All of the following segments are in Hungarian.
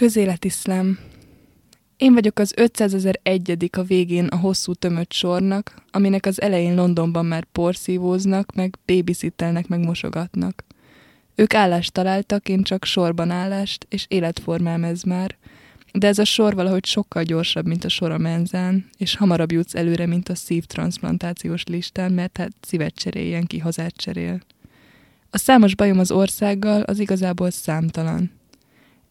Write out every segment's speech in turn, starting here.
Közéletiszlám. Én vagyok az 500 ezer egyedik a végén a hosszú tömött sornak, aminek az elején Londonban már porszívóznak, meg babysittelnek, meg mosogatnak. Ők állást találtak, én csak sorban állást, és életformám ez már. De ez a sor valahogy sokkal gyorsabb, mint a sor a menzán, és hamarabb jutsz előre, mint a szívtransplantációs listán, mert hát szívet cseréljen ki, hazát cserél. A számos bajom az országgal az igazából számtalan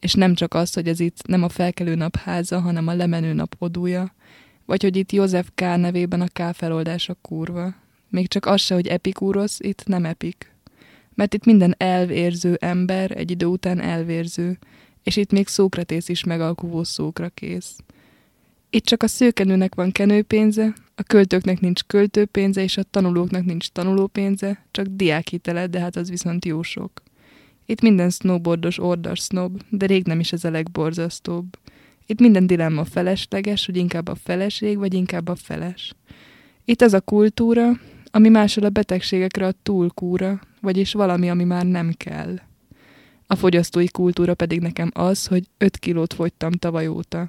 és nem csak az, hogy ez itt nem a felkelő nap háza, hanem a lemenő nap odúja, vagy hogy itt József K. nevében a K. feloldás a kurva. Még csak az se, hogy epikúrosz, itt nem epik. Mert itt minden elvérző ember egy idő után elvérző, és itt még Szókratész is megalkuvó szókra kész. Itt csak a szőkenőnek van kenőpénze, a költőknek nincs költőpénze, és a tanulóknak nincs tanulópénze, csak diákhitele, de hát az viszont jó sok. Itt minden snowboardos ordas snob, de rég nem is ez a legborzasztóbb. Itt minden dilemma felesleges, hogy inkább a feleség, vagy inkább a feles. Itt az a kultúra, ami másol a betegségekre a túlkúra, vagyis valami, ami már nem kell. A fogyasztói kultúra pedig nekem az, hogy 5 kilót fogytam tavaly óta.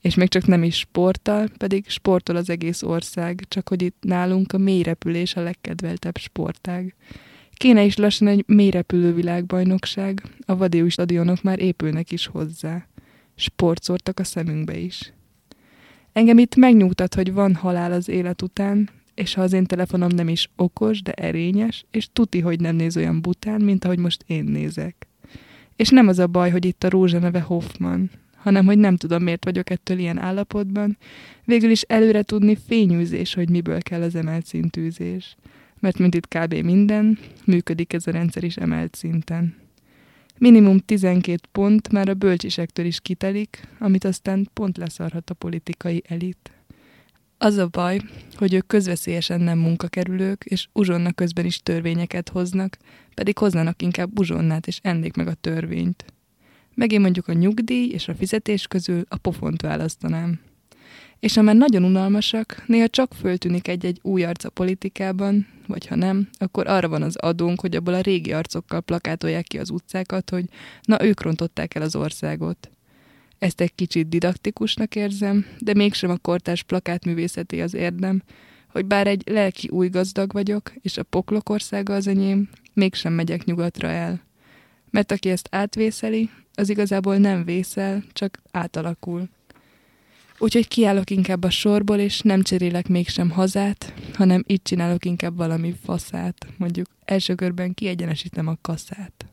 És még csak nem is sporttal, pedig sportol az egész ország, csak hogy itt nálunk a mély repülés a legkedveltebb sportág. Kéne is lassan egy mélyrepülő világbajnokság, a vadiú stadionok már épülnek is hozzá. Sport szórtak a szemünkbe is. Engem itt megnyugtat, hogy van halál az élet után, és ha az én telefonom nem is okos, de erényes, és tuti, hogy nem néz olyan bután, mint ahogy most én nézek. És nem az a baj, hogy itt a rózsa neve Hoffman, hanem hogy nem tudom, miért vagyok ettől ilyen állapotban, végül is előre tudni fényűzés, hogy miből kell az emelt szintűzés mert mint itt kb. minden, működik ez a rendszer is emelt szinten. Minimum 12 pont már a bölcsisektől is kitelik, amit aztán pont leszarhat a politikai elit. Az a baj, hogy ők közveszélyesen nem munkakerülők, és uzsonna közben is törvényeket hoznak, pedig hoznának inkább uzsonnát, és ennék meg a törvényt. Meg én mondjuk a nyugdíj és a fizetés közül a pofont választanám és már nagyon unalmasak, néha csak föltűnik egy-egy új arc a politikában, vagy ha nem, akkor arra van az adónk, hogy abból a régi arcokkal plakátolják ki az utcákat, hogy na ők rontották el az országot. Ezt egy kicsit didaktikusnak érzem, de mégsem a kortás plakátművészeti az érdem, hogy bár egy lelki új gazdag vagyok, és a poklok országa az enyém, mégsem megyek nyugatra el. Mert aki ezt átvészeli, az igazából nem vészel, csak átalakul. Úgyhogy kiállok inkább a sorból, és nem cserélek mégsem hazát, hanem itt csinálok inkább valami faszát. Mondjuk első körben kiegyenesítem a kaszát.